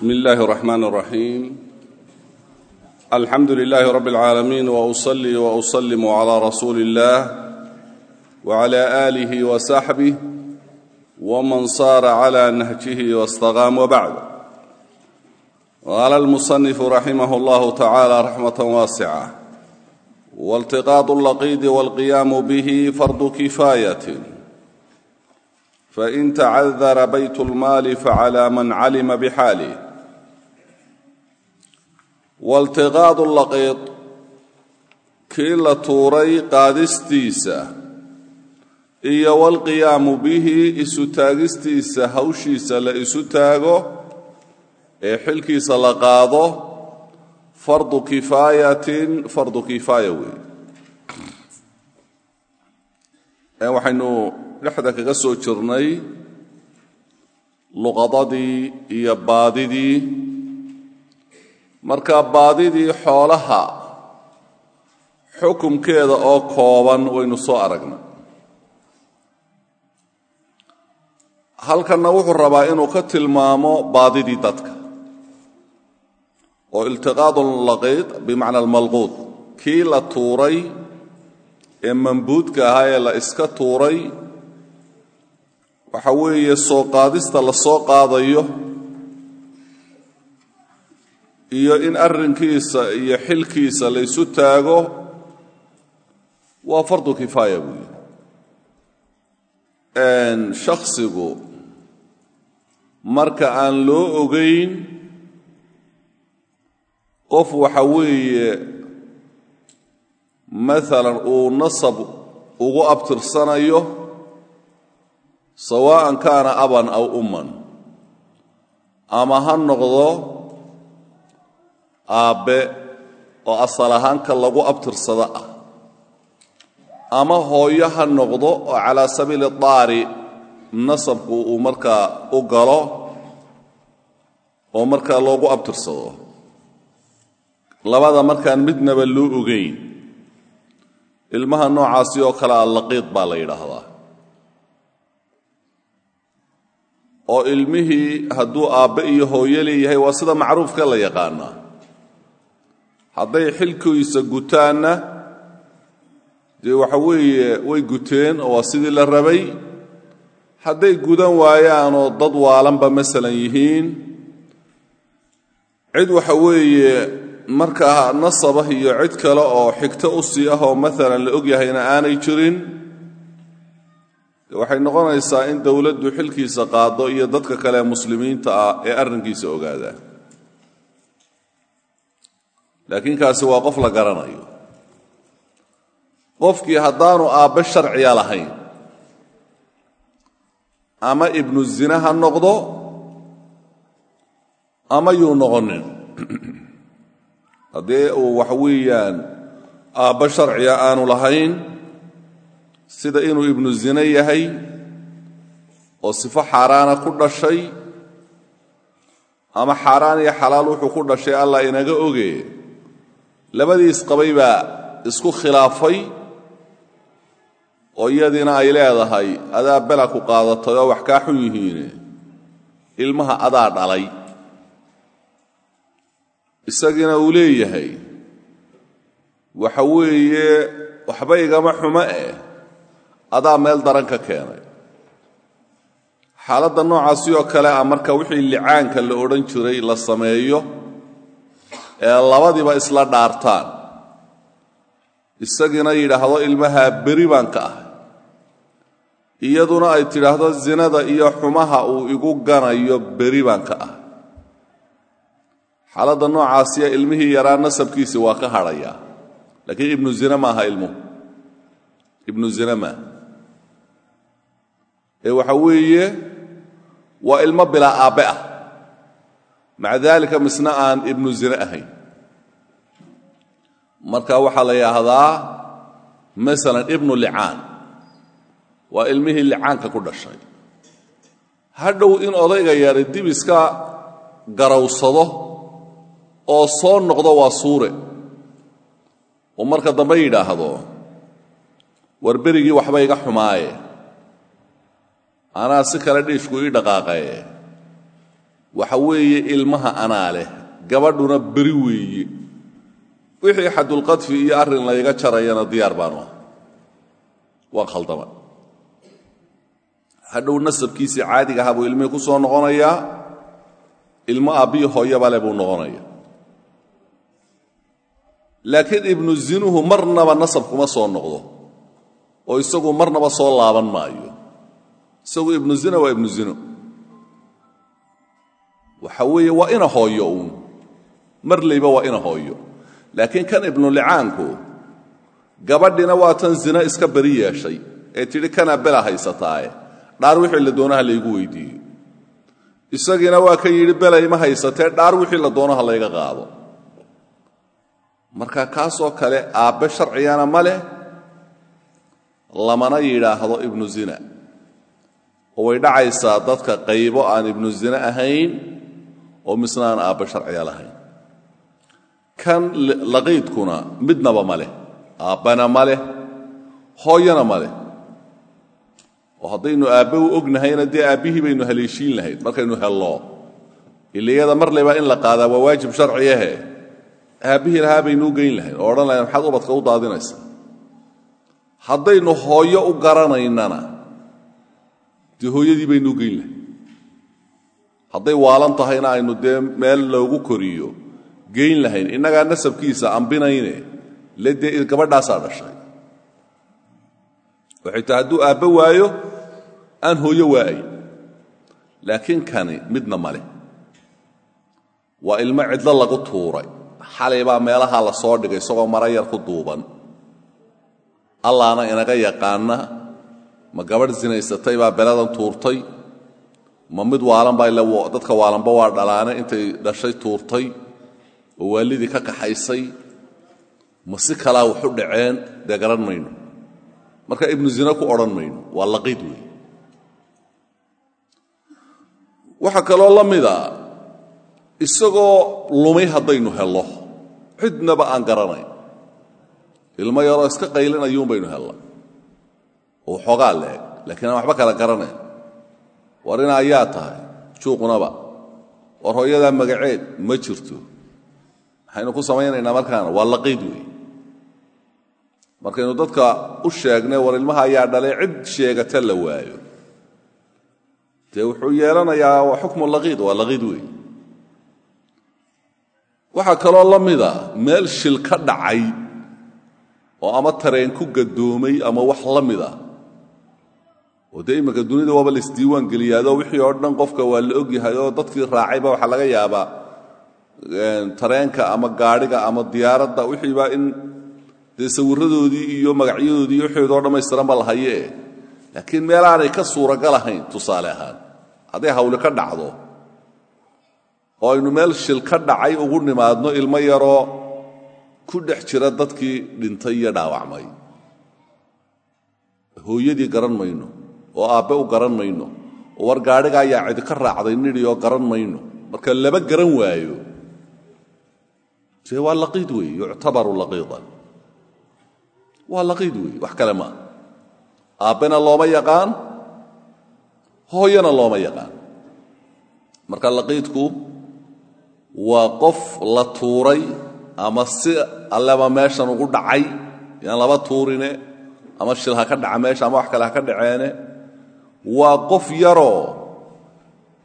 bismi illaahi araxmaan araxiim alxamdu lilaahi rabbi alcaalamiin wa usalli wa usallimu calaa rasuuli illaah wa calaa aalihi wa saxbih waman saara calaa nahjihi wastaqaam wabacd qaala almusanifu raximahu allahu tacaala raxmatan waasica waltiqaadu allaqiidi walqiyaamu bihi fardu kifaayatin fain tacadara baytu lmaali facalaa man calima bixaalih waltiqaadu laqiid kii la tuuray qaadistiisa iyo walqiyaamu bihi isu taagistiisa hawshiisa la isu taago ee xilkiisa la qaado fardu kifaayatin fardu kifaaya weeye ee waxaynu dhexda kaga soo jirnay luqadadii iyo baadidii marka baadidii xoolaha xukumkeeda oo kooban waynu soo aragnay. Halkanna wuxuu rabaa inuu ka tilmaamo baadidii dadka. Oo iltiqaadu laqiid bimacna almalquud kii la tuuray ee mambuudka ahaa ee la iska tuuray waxa weeye soo qaadista la soo qaadayo iyo in arrinkiisa iyo xilkiisa la ysu taago waa fardu kifaaya buuyi shakhsigu marka aan loo ogayn qof waxa weeye maalan uu nasab ugu abtirsanayo sawaaءan kaana aban aw umman ama ha noqdo aabbe oo asal ahaanka lagu abtirsado ah. Ama hooyo ha noqdo oo calaa sabiili daari nasabku uu markaa u galo oo markaa loogu abtirsado. Labada markaan midnaba loo ogayn ilmaha noocaasi oo kale a laqiid baa la yidhaahdaa. Oo ilmihii hadduu aabbe iyo hooyo leeyahay waa sida macruufka la yaqaanaa hadday xilkiisa gutaanna dee waxa weeye way guteen oo waa sidii la rabay. Hadday gudan waayaanoo dad waalanba masalan yihiin. Cid waxa weeye markaa nasabah iyo cid kale oo xigto u sii ah oo maalan la og yahayna aanay jirin waxay noqonaysaa in dowladdu xilkiisa qaado iyo dadka kale muslimiinta ah ee arrinkiisa ogaadaan laakiin kaasi waa qof la garanayo. Qofkii haddaanu aabbe sharciya lahayn ama ibnu zina ha noqdo ama yuu noqonin. Haddii uu waxa weeyaan aabbe sharciya aanu lahayn sida inuu ibnu zine yahay oo sifo xaaraana ku dhashay ama xaaraan iyo xalaal wuxuu ku dhashay allah inaga oge labadiis qabay baa isku khilaafay oo iyadiina ay leedahay adaa bela ku qaadatay oo wax kaa xun yihiine. Ilmaha adaa dhalay. Isagiina uu leeyahay waxa weeye waxba igama xumo eh adaa meel daran ka keenay. Xaaladda noocaasi oo kale ah marka wixii licaanka la odhan jiray la sameeyo ee labadiiba isla dhaartaan. Isagiina yidhaahdo ilmahaa beri baan ka ahay. Iyaduna ay tidhaahdo zinada iyo xumaha uu igu ganayo beri baan ka ahay. Xaaladda noocaasiya ilmihii yaraa nasabkiisii waa ka hadhayaa. Laakiin ibnu zine maaha ilmuhu. Ibnu zine maaha ee waxa weeye waa ilmo bilaa aabbe ah maca daalika misna aan ibnu zine ahayn. Marka waxaa la yidhaahdaa masalan ibnu licaan. Waa ilmihii licaanka ku dhashay. Hadhow in odayga yari dib iska garawsado oo soo noqdo waa suure. Oo marka dambe yidhaahdo war berigii waxba iga xumaaye. Anaa si kale dhiishku ii dhaqaaqaye waxa weeye ilmaha anaa leh gabadhuna beri weeye wixii xadulqadfi iyo arrin layga jarayana diyaar baanu ah waa khaldama hadhow nasabkiisii caadiga ahaa buu ilmihii ku soo noqonayaa ilmo aabbiyi hooyaba le buu noqonaya laakiin ibnu zinuhu marnaba nasab kuma soo noqdo oo isagu marnaba soo laaban maayo. Isagu ibnu zina waa ibnu zino waxa weeye waa ina hooyo uun. Marlayba waa ina hooyo. Laakiin kan ibnulicaanku gabadhina waa tan zina iska beri yeeshay ee tidhi kanaa bela haysataaye. Dhaar wixii la doonaha laygu weydiiyo isagiina waa ka yidhi belay ma haysatee dhaar wixii la doonaha layga qaado. Marka kaasoo kale aabbe sharcigana ma leh lamana yidhaahdo ibnu zina. Oo way dhacaysaa dadka qaybo aan ibnu zina ahayn oo misna aan aabbe sharciga lahayn. Kan laqiidkuna midnaba ma leh aabbana ma leh hooyana ma leh. Oo haddaynu aabbe u ognahayna dee aabbihii baynu haleeshiin lahayd markaynu hello. Iliyada mar leba in la qaadaa waa waajib sharciyahe aabbihii lahaa baynu u geyn lahayn oo odhan lahayn maxaad ubadka u daadinaysaa? Haddaynu hooyo u garanaynana dee hooyadii baynu u geyn lahayn hadday waalan tahayna aynu dee meel loogu koriyo. Geyn lahayn. Innagaa nasabkiisa ambinayne. Le dee gabadhaasaa dhashay. Waxay tahay hadduu aabbe waayo aan hooyo waa'ayn laakiin kani midna ma leh. Waa ilmo cidlo lagu tuuray. Xalay baa meelahaa la soo dhigay isagoo mara yar ku duuban. Allaana inaga yaqaana ma gabadh sinaysatay baa beladan tuurtay ma mid waalan baa ile dadka waalanba waa dhalaane intay dhashay tuurtay oo waalidii ka kaxaysay ma si kalaa waxu dhaceen dee garan mayno. Marka ibnu zina ku odhan mayno waa laqiid weey. Waxaa kaloo la mida isagoo lumay haddaynu hello cidnaba aan garanayn. Ilmo yaroo iska qaylinayuun baynu hella oo xoogaa leeg laakiin aan waxba kala garanayn war ina ayaa tahay. Juuqnaba war hooyadaa magaceed ma jirto. Maxaynu ku samaynaynaa markaana waa laqiid weey markaynu dadka u sheegnay war ilmaha ayaa dhalay cid sheegata la waayo. Dee wuxuu yeelanayaa waa xukmu laqiid waa laqiid weey waxaa kaloo la mida meel shil ka dhacay oo ama tareen ku gadoomay ama wax la mida oo dee imminka dunida waaba laisdiiwaan geliyaadoo wixii oo dhan qofka waa la ogyahay oo dadkii raacayba waxaa laga yaabaa. Tareenka ama gaadhiga ama diyaaradda wixiiba in dee iyo magacyadoodii iyo wixoodoo dhammaystiranba la hayee. Laakiin meelaanay ka suuragal ahayn tusaale ahaan hadday hawli ka dhacdo oo aynu meel shil ka dhacay ugu nimaadno ilmo yaroo ku dhex jira dadkii dhintay iyo dhaawacmay. Hooyadii garan mayno oo aabbe u garan mayno. Oo war gaadhiga ayaa cidi ka raacday nidhi oo garan mayno. Marka laba garan waayo. Waa laqiid weeye yuctabaru laqiidan waa laqiid weeye wax kale maa aabbena looma yaqaan hooyana looma yaqaan. Marka laqiidku waa qof la tuuray ama si alleba meeshan ugu dhacay yaan laba tuurine ama shil ha ka dhaca meesha ama wax kale ha ka dhaceene waa qof yaroo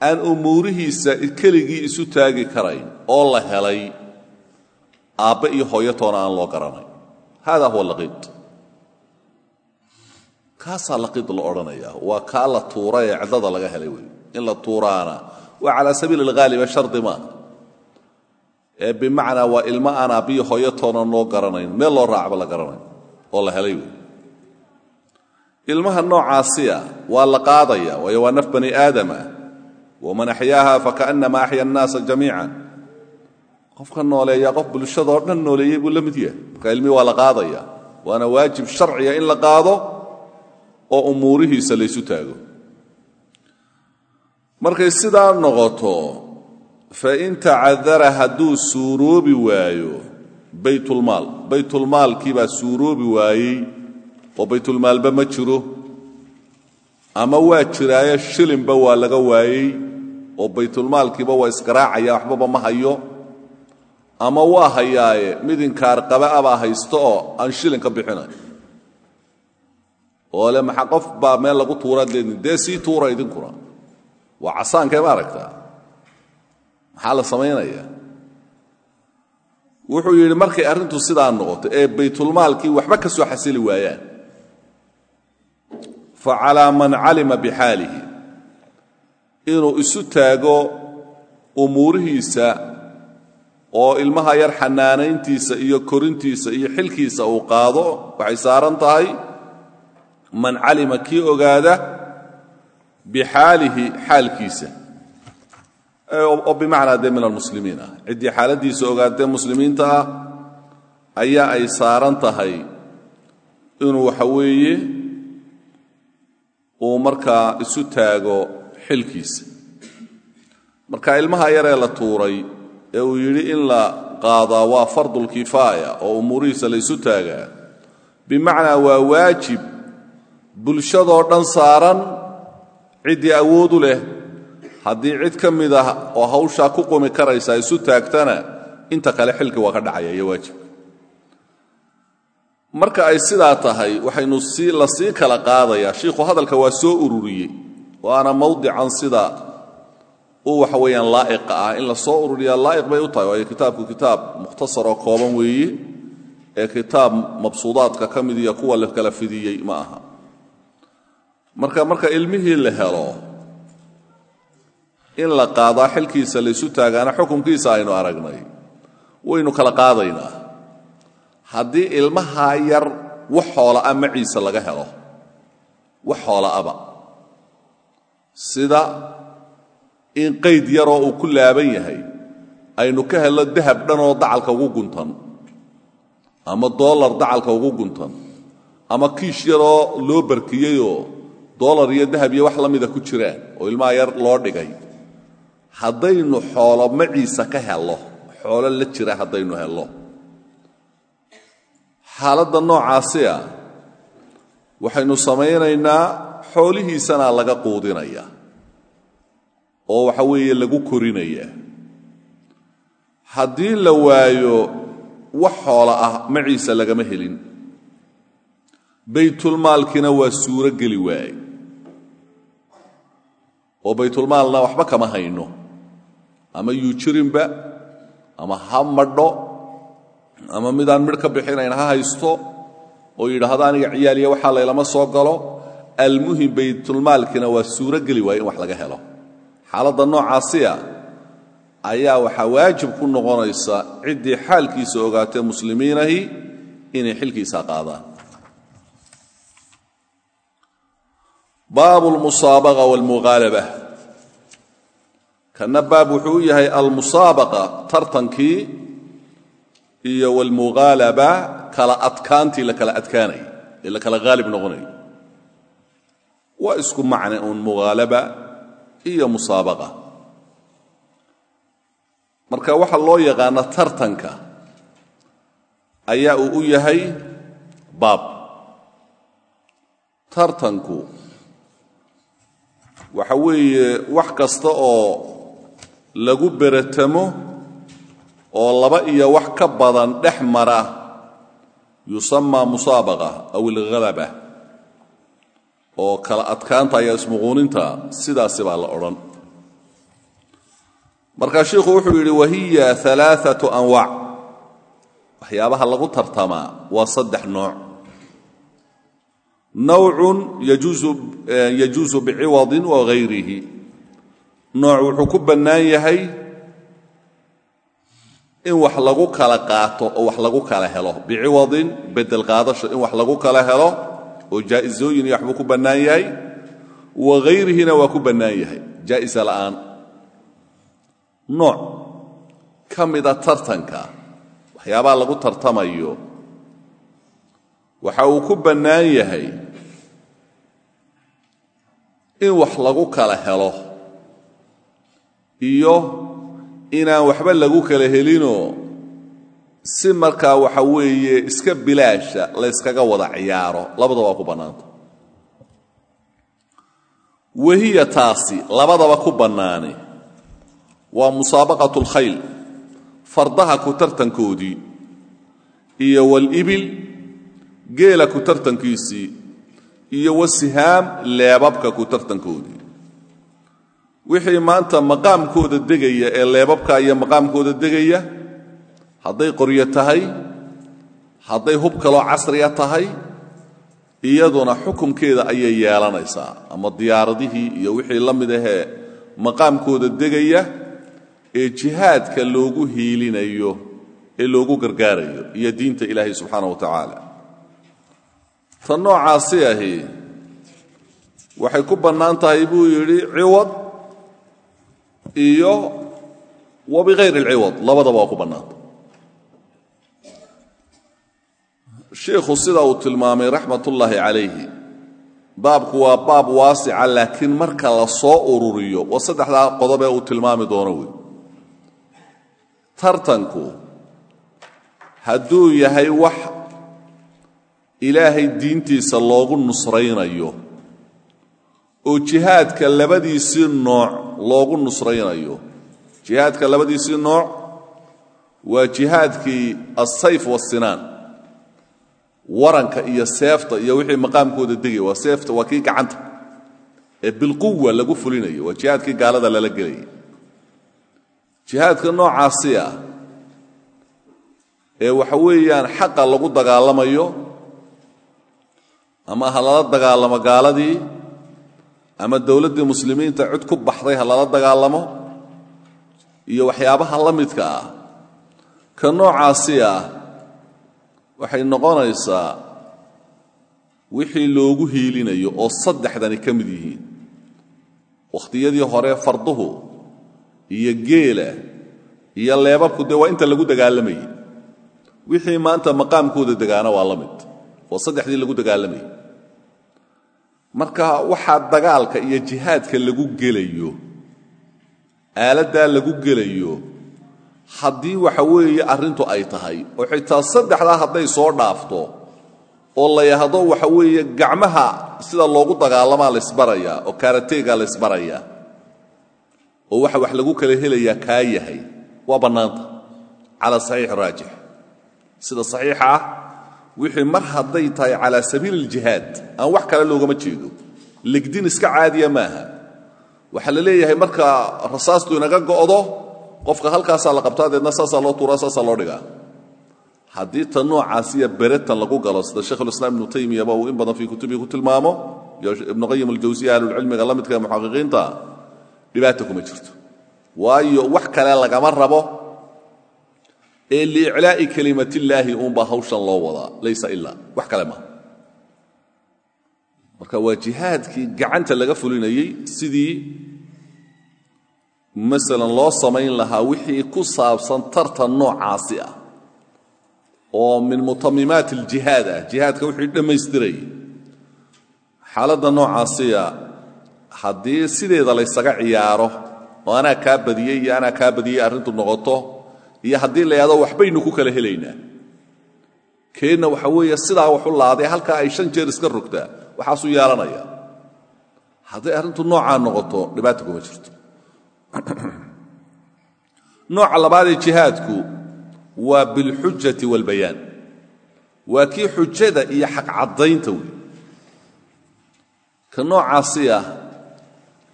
aan umuurihiisa keligii isu taagi karayn oo la helay aabbe iyo hooyatoona aan loo garanay. Hada huwa laqiid. Kaasaa laqiid la odhanaya waa kaa la tuuray ee cidlada laga helay wey in la tuuraana. Waa calaa sabiili alghaaliba shardi maaha ee bimacnaa waa ilmo aan aabbiyo hooyatoona loo garanayn. Meel loo raacba la garanayn oo la helay wey ilmaha noocaasiya waa la qaadaya waayo waa naf bani aadama. Waman axyaaha fakaannama axya annaasa jamiican. Qofka nooleeya qof bulshadoo dhan nooleeyey buu la mid yahay. Marka ilmihii waa la qaadaya waana waajib sharciya in la qaado oo umuurihiisa laysu taago. Markay sidaa noqoto fain tacadara hadduu suuroobi waayo baytulmaal baytulmaalkii suuroobi waayey oo baytulmaalba ma jiro ama waa jiraayo shilinba waa laga waayey oo baytulmaalkiiba waa isgaraacaya waxbaba ma hayo ama waa hayaaye mid inkaar qaba abaa haysto oo aan shilin ka bixinay. Oo le maxaa qof baa meel lagu tuuraad leedin dee sii tuura idinkuna waa casaankee ma aragtaa? Maxaa la samaynayaa? Wuxuu yidhi markay arrintu sidaa noqoto ee baytulmaalkii waxba ka soo xasili waayaan fa calaa man calima bixaalihi. Inuu isu taago umuurihiisa oo ilmaha yar xanaanayntiisa iyo korintiisa iyo xilkiisa uu qaado waxay saaran tahay man calima kii ogaada bixaalihi xaalkiisa. Oo bimacnaa dee min almuslimiin ah. Ciddii xaaladdiisa ogaadee muslimiinta ah ayaa ay saaran tahay inuu waxa weeye uu markaa isu taago xilkiisa. Marka ilmaha yaree la tuuray ee uu yidhi in la qaadaa waa fardulkifaaya oo umuurihiisa la ysu taagaa bimacnaa waa waajib bulshadoo dhan saaran ciddii awoodu leh. Haddii cid ka mid ah oo hawshaa ku qumi karaysa isu taagtana inta kale xilki waa ka dhacaya iyo waajibka marka ay sidaa tahay waxaynu la sii kala qaadayaa. Shiikhu hadalka waa soo ururiyey. Waana mawdican sida uu waxa weeyaan laa'iqa ah in la soo ururiyaa laa'iq bay u tahay. Waayo kitaabku kitaab mukhtasar oo kooban weeye ee kitaab mabsuudaadka ka iyo kuwa la kala fidiyey ma aha. Marka marka ilmihii la helo in la qaadaa xilkiisa laysu taagaana xukunkiisa aynu aragnay. Waynu kala qaadaynaa haddii ilmahaa yar wax xoola'a maciisa laga helo. Wax xoola'aba sida in qayd yaroo uu ku laaban yahay aynu ka helno dahab dhanoo dacalka ugu guntan ama doolar dacalka ugu guntan ama kiish yaroo loo barkiyeyoo doolar iyo dahab iyo wax la mida ku jiraan oo ilmaha yar loo dhigay. Haddaynu xoolo maciisa ka hello xoolo la jira haddaynu hello xaaladda noocaasi ah waxaynu samaynaynaa xoolihiisana laga quudinaya oo waxa weeye lagu korinaya. Haddii la waayo wax xoolo ah maciisa lagama helin. Baytulmaalkina waa suuro geli waaye oo baytulmaalna waxba kama hayno. Ama yuu jirinba ama ha madho ama midaan midh ka bixinayn ha haysto oo yidhaahdo aniga ciyaaliya waxaa laylama soo galo. Almuhim baytulmaalkina waa suuro geli waaye in wax laga helo. Xaaladda noocaasiya ayaa waxaa waajib ku noqonaysa ciddii xaalkiisa ogaatee muslimiinahi inay xilkiisa qaadaan. Baabu almusaabaqa waalmughaalaba kana baab wuxuu u yahay iyo walmughaalaba kala adkaantii la kala adkaanayay ee la kala haalib noqonayay waa isku macne uun mughaalaba iyo musaabaqa. Marka waxa loo yaqaana tartanka ayaa u yahay baab. Tartanku waxa weeye wax kasta oo lagu beratamo oo laba iyo wax ka badan dhex mara yusamaa musaabaqa aw ilhalaba oo kala adkaanta ayaa ismuquuninta sidaasi baa la odhan. Markaa shiikhu wuxuu yidhi wahiya alaaatu anwaac waxyaabaha lagu tartamaa waa saddex nooc. Nawcun yajuusu biciwadin wa hayrihi nooc wuxuu ku bannaan yahay in wax lagu kala qaato oo wax lagu kala helo. Biciwadin bedel qaadasho in wax lagu kala helo oo jaa'isooyin iyo waxbuu ku bannaan yahay wa hayrihina waa ku bannaan yahay. Jaa'isa la'aan. Nooc ka mida tartanka waxyaabaha lagu tartamayo waxa uu ku bannaan yahay in wax lagu kala helo iyo inaan waxba lagu kala helinoo si markaa waxa weeye iska bilaasha layskaga wada ciyaaro. Labadaba waa ku bannaanta. Wahiya taasi labadaba ku bannaani. Waa musaabaqatu alkhayl fardaha ku tartankoodii iyo walibil geela ku tartankiisii iyo wasihaam leebabka ku tartankoodii wixii maanta maqaamkooda degaya ee leebabka iyo maqaamkooda degaya hadday qoryo tahay hadday hub kaloo casriya tahay iyaduna xukunkeeda ayay yeelanaysaa ama diyaaradihii iyo wixii la mid ahee maqaamkooda degaya ee jihaadka loogu hiilinayo ee loogu gargaarayo iyo diinta ilaahay subxaana wa tacaala. Tan noocaasi ahi waxay ku bannaan tahay buu yidhi ciwad iyo wa bikayr alciwad labadaba waa ku bannaanta. Shiikhu sida uu tilmaamay raxmat ullaahi calayhi baabku waa baab waasica laakiin marka la soo ururiyo waa saddexdaa qodob ee uu tilmaami doono wey. Tartanku hadduu yahay wax ilaahay diintiisa loogu nusraynayo oo jihaadka labadiisii nooc loogu nusraynayo. Jihaadka labadiisii nooc waa jihaadkii alsayf wasinaan waranka iyo seefta iyo wixii maqaamkooda degaya waa seefta waa kii gacanta ee bilquwa lagu fulinayo waa jihaadkii gaalada lala gelaya jihaadka noocaasi ah ee waxa weeyaan xaqa lagu dagaalamayo ama ha lala dagaalamo gaaladii ama dowladdii muslimiinta cid ku baxday ha lala dagaalamo? Iyo waxyaabaha la midka ah. Ka noocaasi ah waxay noqonaysaa wixii loogu hiilinayo oo saddexdani ka mid yihiin. Wakhtiyadii hore farduhu iyo geela iyo leebabku dee waa inta lagu dagaalamayey wixii maanta maqaamkooda degaana waa la mid waa saddexdii lagu dagaalamayey marka waxaa dagaalka iyo jihaadka lagu gelayo aaladdaa lagu gelayo haddii waxa weeye arrintu ay tahay oo xitaa saddexdaa hadday soo dhaafto oo la yahdo waxa weeye gacmaha sida loogu dagaalamaa laysbarayaa oo kaarateegaa laysbarayaa oo waxa wax lagu kala helayaa kaa yahay waa bannaanta. Cala saxiix raajix. Sida saxiixa ah wixii mar hadday tahay calaa sabiili aljihaad aan wax kale loogama jeedo. Legdin iska caadiya maaha. Waxaa la leeyahay marka rasaastu inaga go'do qofka halkaasaa la qabtaa deedna saasaa loo tuuraa saasaa loo dhigaa. Haddii ta noocaasiya beretan lagu galo sida sheikhulislaam ibnu taymiyaba uu in badan fii kutubihi ku tilmaamo ibnu qayim aljawsiya ahlulcilmiga la midka muxaqiqiinta dhibaata kuma jirto. Waayo wax kale lagama rabo ee liiclaa'i kelimatillaahi uunbaa hawshan loo wadaa laysa ilaa wax kale maaha. Marka waa gacanta laga fulinayey sidii masalan loo samayn lahaa wixii ku saabsan tartan noocaasi ah oo min mutamimaat aljihaad ah. Jihaadka wixii dhammaystirayay xaaladda noocaasiya haddii sideeda laysaga ciyaaro oo anaa kaa badiyey iyo anaa kaa badiyey noqoto iyo haddii la yahdo waxbaynu ku kala helaynaa. Keenna waxa weeye sidaa waxu laaday halkaa ay shan jeer iska rogtaa waxaasuu yeelanaya hadday arrintu noocaa noqoto dhibaata kuma jirto. Nooca labaadee jihaadku waa bilxujati waalbayaan waa kii xujada iyo xaqcaddaynta wey ka noocaasi ah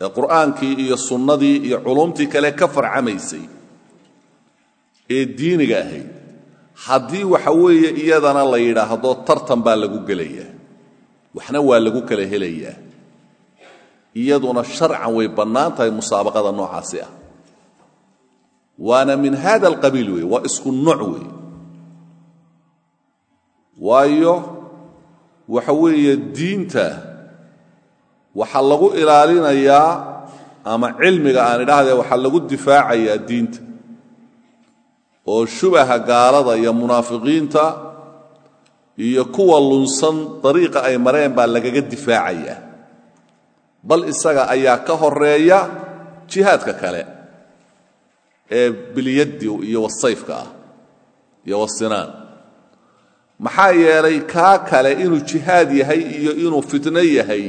ee qur'aankii iyo sunnadii iyo culumtii kale ka farcamaysay ee diiniga ahayd. Haddii waxa weeye iyadana la yidhaahdo tartan baa lagu gelayaa. Waxna waa lagu kala helayaa. Iyaduna sharcan way bannaan tahay musaabaqada noocaasi ah. Waana min hada alqabiil weeye waa isku nooc weeye. Waayo waxa weeye diinta waxaa lagu ilaalinayaa ama cilmiga aan idhaahdee waxaa lagu difaacayaa diinta oo shubaha gaalada iyo munaafiqiinta iyo kuwa lunsan dariiqa ay mareen baa lagaga difaacayaa bal isaga ayaa ka horreeya jihaadka kale ee bilyaddi iyo wasayfka ah iyo wasinaan. Maxaa yeelay kaa kale inuu jihaad yahay iyo inuu fitno yahay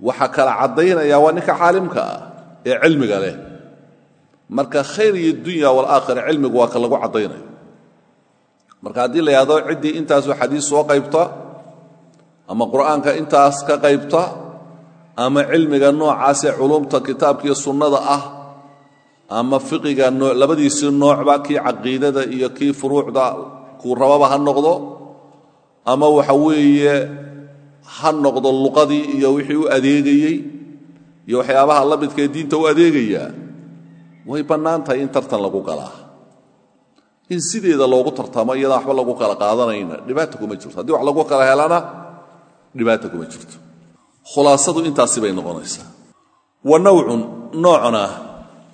waxaa kala caddaynaya waa ninka caalimka ah ee cilmiga leh marka khayr iyo dunya walaakhira cilmigu waa ka lagu caddaynayo. Marka haddii la yidhahdo ciddii intaasoo xadiis soo qaybta ama qur'aanka intaas ka qaybta ama cilmiga noocaasee culumta kitaabkiiyo sunnada ah ama fiqiga labadiisii noocba kii caqiidada iyo kii furuucda kuu rababa ha noqdo ama waxa weeye ha noqdo luqadii iyo wixii u adeegayey iyo waxyaabaha la diinta u adeegayaa way bannaan in tartan lagu galaa in sideeda loogu tartamo iyadaan waxba lagu kala qaadanayna. Dhibaata kuma jirto. Haddii wax lagu kala helana dhibaata kuma jirto. Khulaasadu intaasi bay noqonaysaa. Wa nawcun noocna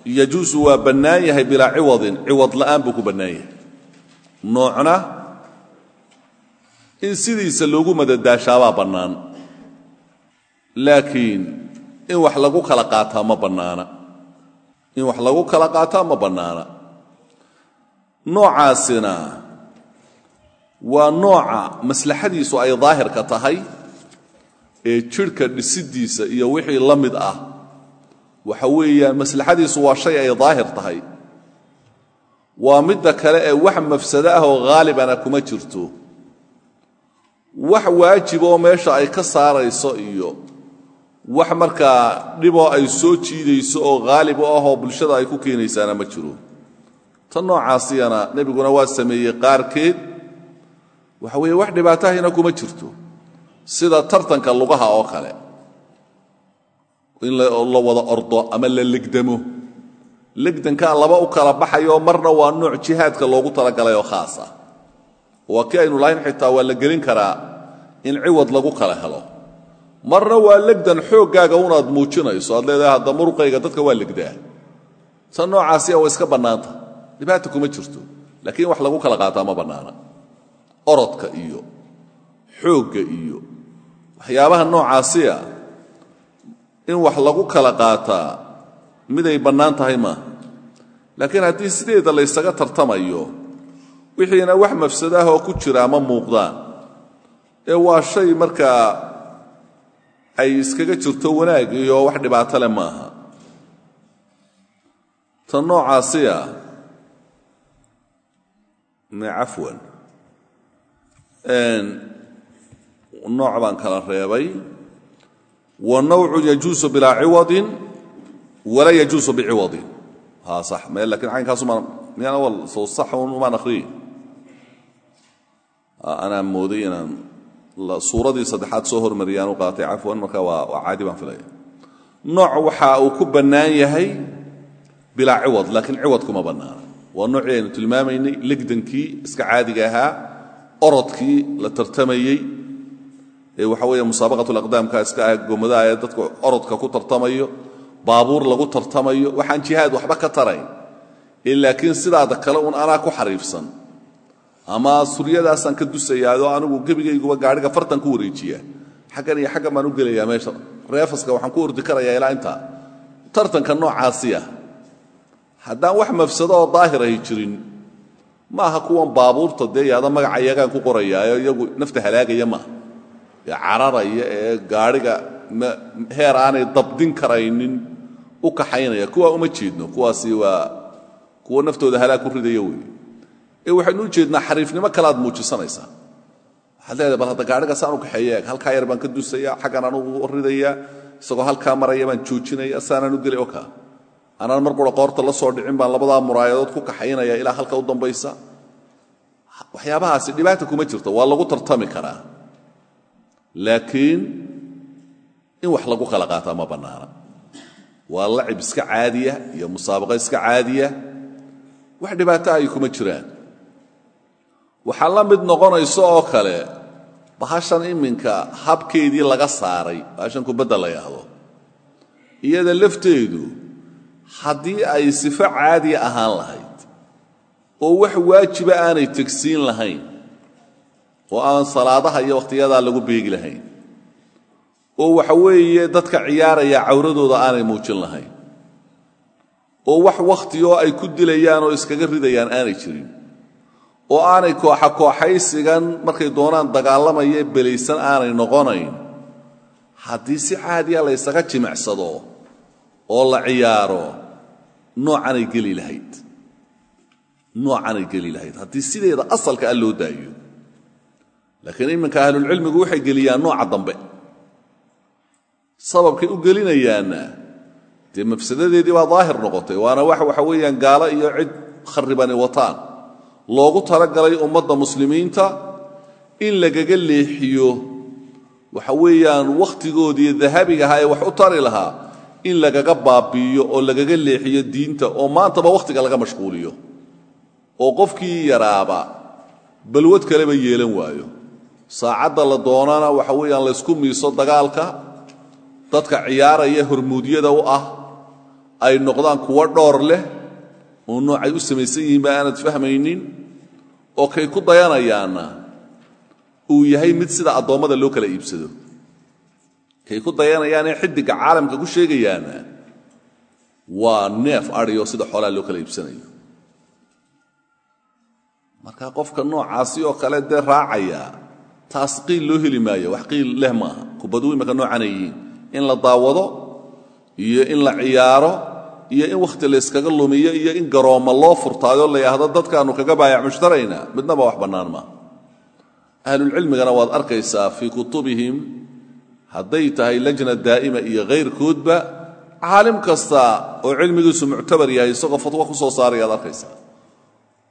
yajuusu waa bannaan yahay bilaa ciwadin. Ciwad la'aan buu ku bannaan yahay. Noocna in sidiisa loogu madadaashaabaa bannaan. Laakiin in wax lagu kala qaataa ma bannaana in wax lagu kala qaataa ma bannaana. Noocaasina waa nooca maslaxadiisu ay daahirka tahay ee jidhka dhisiddiisa iyo wixii la mid ah. Waxa weeyaan maslaxadiisu waa shay ay daahir tahay. Waa midda kale ee wax mafsado ah oo haalibana kuma jirto. Wax waajib oo meesha ay ka saarayso iyo wax markaa dhiboo ay soo jiidayso oo haalib u ahoo bulshada ay ku keenaysaana ma jiro. Tan noocaasiyana nebiguna waa sameeyey qaarkeed. Waxa weeye wax dhibaatahayna kuma jirto. Sida tartanka lugaha oo kale. In la wada ordo ama la legdamo. Legdankaa laba u kala baxayoo marna waa nooc jihaadka loogu talagalay oo khaas ah waa kii aynu lahayn xitaa waa la gelin karaa in ciwad lagu kala helo marna waa legdan xooggaaga unaad muujinayso. Aad leedahay hadda muruqayga dadka waa legdaa. Tan noocaasiya waa iska bannaanta. Dhibaata kuma jirto. Laakiin wax lagu kala qaataa ma bannaana. Orodka iyo xoogga iyo waxyaabaha noocaasiya in wax lagu kala qaataa miday bannaan tahay maaha laakiin haddii sideeda laysaga tartamayo wixiina wax mafsadaah oo ku jiraa ma muuqdaan. Ee waa shay markaa ay iskaga jirto wanaag iyo wax dhibaato leh maaha. Tan noocaasiya cafwan. Nooc baan kala reebay. Wa nawcu yajuusu bilaa ciwadin wala yajuusu biciwadin. Ha sax. Me laakiin caynkaasuma miyaan awal soo saxun umaan akhriyi anaa mooday inaan suuradii saddexaad soo hormariyaan u qaatay cafwan marka waa caadi baan filaya nooc waxa uu ku bannaan yahay bilaa ciwad laakiin ciwad kuma bannaana. Waa noocii aynu tilmaamaynay legdankii iska caadiga ahaa orodkii la tartamayey ee waxa weeye musaabaqat alaqdaamka iska ah gomadaha ee dadka orodka ku tartamayo baabuur lagu tartamayo waxaan jihaad waxba ka tarayn laakiin sidaada kale un anaa ku xariifsan ama suryadaasaan ka dusayaadoo anigu gebigayguba gaadhiga fartan ku wareejiya. Xaggan iyo xaggan baan u gelayaa meesha. Reefaska waxaan ku ordi karayaa ilaa intaa tartanka noocaasiya. Haddaan wax mafsado oo daahir ay jirin ma aha kuwan baabuurta dee magaca iyagaan ku qorayaayo iyagu nafta halaagaya maaha ee cararaya ee gaadhiga heer aanay dabdin karaynin u kaxaynaya kuwaa uma jeedno. Kuwaasi waa kuwa naftooda halaag ku ridaya wey ee waxaynu u jeednaa xariifnimo kale aad muujisanaysaa waxaad leedahay bal hadda gaadhiga saan u kaxeeya halkaa yar baan ka dusaya xaggan aan u ridaya isagoo halkaa maraya baan joojinaya saanaan u gelay oka anaan mar qura qoorta la soo dhicin baan labadaa muraayadood ku kaxaynaya ilaa halka u dambaysa. Waxyaabahaasi dhibaata kuma jirto waa lagu tartami karaa. Laakiin in wax lagu kala qaataa ma bannaana. Waa lacib iska caadiya iyo musaabaqo iska caadiya. Wax dhibaato ay kuma jiraan waxaa la mid noqonayso oo kale bahashan iminka habkeedii laga saaray bahashan kubadda la yahdo iyada lafteedu haddii ay sifo caadiya ahaan lahayd oo wax waajiba aanay tegsiin lahayn oo aan salaadaha iyo wakhtiyadaa lagu beegi lahayn oo waxa weeye dadka ciyaaraya cawradooda aanay muujin lahayn oo wax wakhtigoo ay ku dilayaan oo iskaga ridayaan aanay jirin oo aanay kooxa kooxaysigan markay doonaan dagaalamaya belaysan aanay noqonayn haddii si caadiya laysaga jimicsado oo la ciyaaro noocanay geli lahayd. Noocanay geli lahayd. Haddii sideeda asalka a loo daayo laakiin iminka ahlulcilmigu waxay geliyaan nooca dambe. Sababkay u gelinayaanna dee mafsadadeedii baa daahir noqotay waana wax waxa weeyaan gaalo iyo cid kharribani wataan loogu talagalay ummadda muslimiinta in lagaga leexiyo waxa weeyaan wakhtigoodii dahabiga ahaa ee wax u tari lahaa in lagaga baabi'iyo oo lagaga leexiyo diinta oo maantaba wakhtiga laga mashquuliyo oo qofkii yaraaba balwad kaleba yeelan waayo. Saacadda la doonana waxa weeyaan laysku miiso dagaalka dadka ciyaaraya hormuudyada u ah ay noqdaan kuwo dhoor leh oo noocay u samaysan yihiinba aanad fahmaynin oo kay ku dayanayaanna uu yahay mid sida addoommada loo kala iibsado. Kay ku dayanayaanee xiddigga caalamka ku sheegayaana waa neef adhiyo sida xoolaha loo kala iibsanayo. Marka qofka noocaasi oo kale dee raacaya taas qiil loo heli maayo wax qiil leh maaha. Kubadu imaka noocanay yihiin? In la daawado iyo in la ciyaaro iyo in wakhti layskaga lumiyo iyo in garoomma loo furtaayoo la yidhaahdo dadkaannu kaga baayac mushtarayna midnaba wax bannaan maaha ahlulcilmigana waad arkaysaa fii kutubihim hadday tahay lajna daa'ima iyo hayrkoodba caalim kasta oo cilmigiisu muctabar yahay isagoo fatwo ku soo saaraya ad arkaysaa.